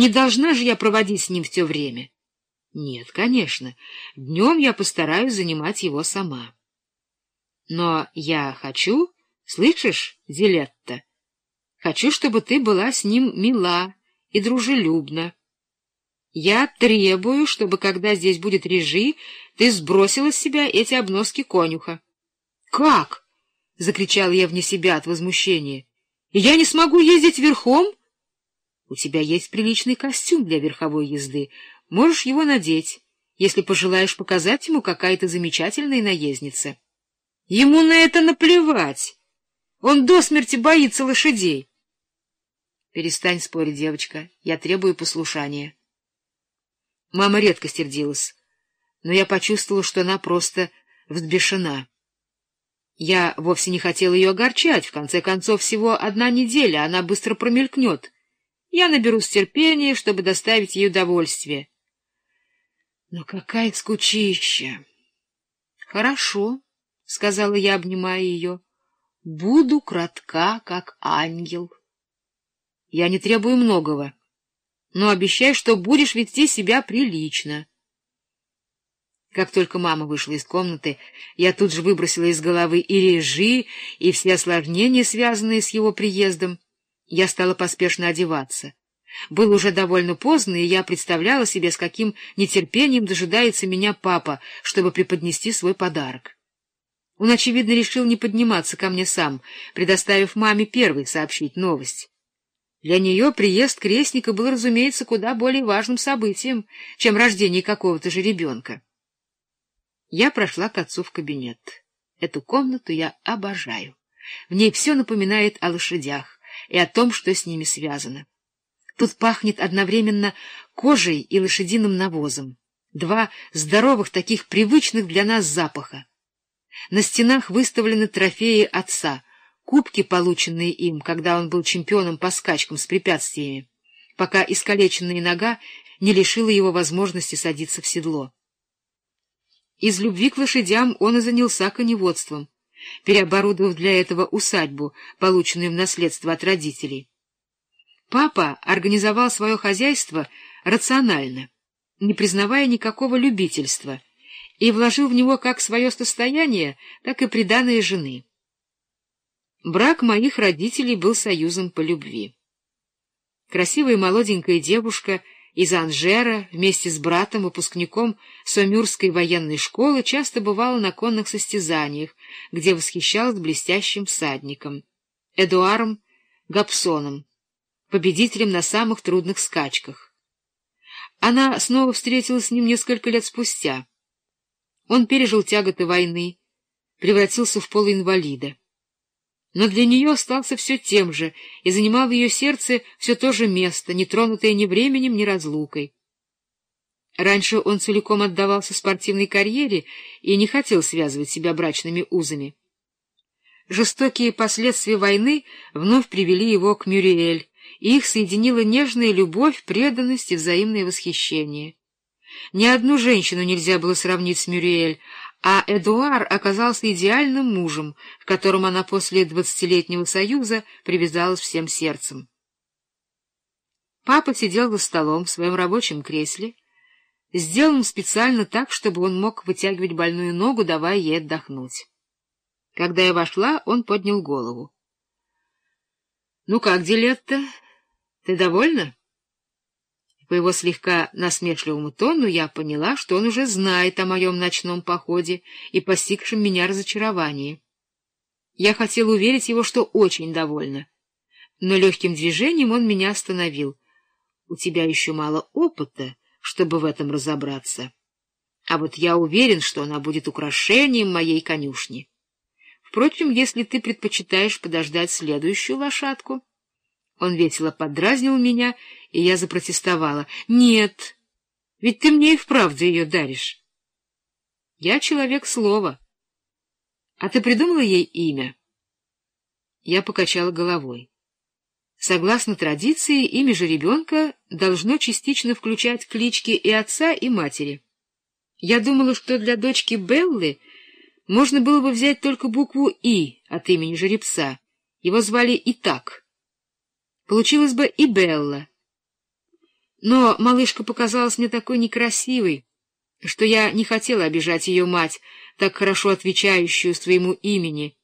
Не должна же я проводить с ним все время. Нет, конечно, днем я постараюсь занимать его сама. Но я хочу, слышишь, Зелетта, хочу, чтобы ты была с ним мила и дружелюбна. Я требую, чтобы, когда здесь будет режи, ты сбросила с себя эти обноски конюха. — Как? — закричала я вне себя от возмущения. — Я не смогу ездить верхом? — У тебя есть приличный костюм для верховой езды. Можешь его надеть, если пожелаешь показать ему, какая ты замечательная наездница. Ему на это наплевать. Он до смерти боится лошадей. — Перестань спорить, девочка. Я требую послушания. Мама редко сердилась, но я почувствовала, что она просто взбешена. Я вовсе не хотела ее огорчать. В конце концов, всего одна неделя, она быстро промелькнет. Я наберусь терпения, чтобы доставить ей удовольствие. Но какая скучища! — Хорошо, — сказала я, обнимая ее. — Буду кратка, как ангел. Я не требую многого но обещай, что будешь вести себя прилично. Как только мама вышла из комнаты, я тут же выбросила из головы и режи, и все осложнения, связанные с его приездом. Я стала поспешно одеваться. Было уже довольно поздно, и я представляла себе, с каким нетерпением дожидается меня папа, чтобы преподнести свой подарок. Он, очевидно, решил не подниматься ко мне сам, предоставив маме первой сообщить новость. Для нее приезд крестника был, разумеется, куда более важным событием, чем рождение какого-то же ребенка. Я прошла к отцу в кабинет. Эту комнату я обожаю. В ней все напоминает о лошадях и о том, что с ними связано. Тут пахнет одновременно кожей и лошадиным навозом. Два здоровых, таких привычных для нас запаха. На стенах выставлены трофеи отца — кубки, полученные им, когда он был чемпионом по скачкам с препятствиями, пока искалеченная нога не лишила его возможности садиться в седло. Из любви к лошадям он и занялся коневодством, переоборудовав для этого усадьбу, полученную в наследство от родителей. Папа организовал свое хозяйство рационально, не признавая никакого любительства, и вложил в него как свое состояние, так и приданное жены. Брак моих родителей был союзом по любви. Красивая молоденькая девушка из Анжера вместе с братом, выпускником Сомюрской военной школы, часто бывала на конных состязаниях, где восхищалась блестящим всадником, Эдуаром Гапсоном, победителем на самых трудных скачках. Она снова встретилась с ним несколько лет спустя. Он пережил тяготы войны, превратился в полуинвалида но для нее остался все тем же и занимал в ее сердце все то же место, не тронутое ни временем, ни разлукой. Раньше он целиком отдавался спортивной карьере и не хотел связывать себя брачными узами. Жестокие последствия войны вновь привели его к Мюриэль, и их соединила нежная любовь, преданность и взаимное восхищение. Ни одну женщину нельзя было сравнить с Мюриэль, а Эдуар оказался идеальным мужем, к которому она после двадцатилетнего союза привязалась всем сердцем. Папа сидел за столом в своем рабочем кресле, сделанном специально так, чтобы он мог вытягивать больную ногу, давая ей отдохнуть. Когда я вошла, он поднял голову. — Ну как, Дилетта, ты довольна? — по его слегка насмешливому тону я поняла, что он уже знает о моем ночном походе и постигшем меня разочаровании. Я хотела уверить его, что очень довольна. Но легким движением он меня остановил. «У тебя еще мало опыта, чтобы в этом разобраться. А вот я уверен, что она будет украшением моей конюшни. Впрочем, если ты предпочитаешь подождать следующую лошадку...» Он весело подразнил меня, и я запротестовала. — Нет, ведь ты мне и вправду ее даришь. — Я человек слова. — А ты придумала ей имя? Я покачала головой. Согласно традиции, имя же ребенка должно частично включать клички и отца, и матери. Я думала, что для дочки Беллы можно было бы взять только букву «И» от имени жеребца. Его звали и так. Получилось бы и Белла. Но малышка показалась мне такой некрасивой, что я не хотела обижать ее мать, так хорошо отвечающую своему имени,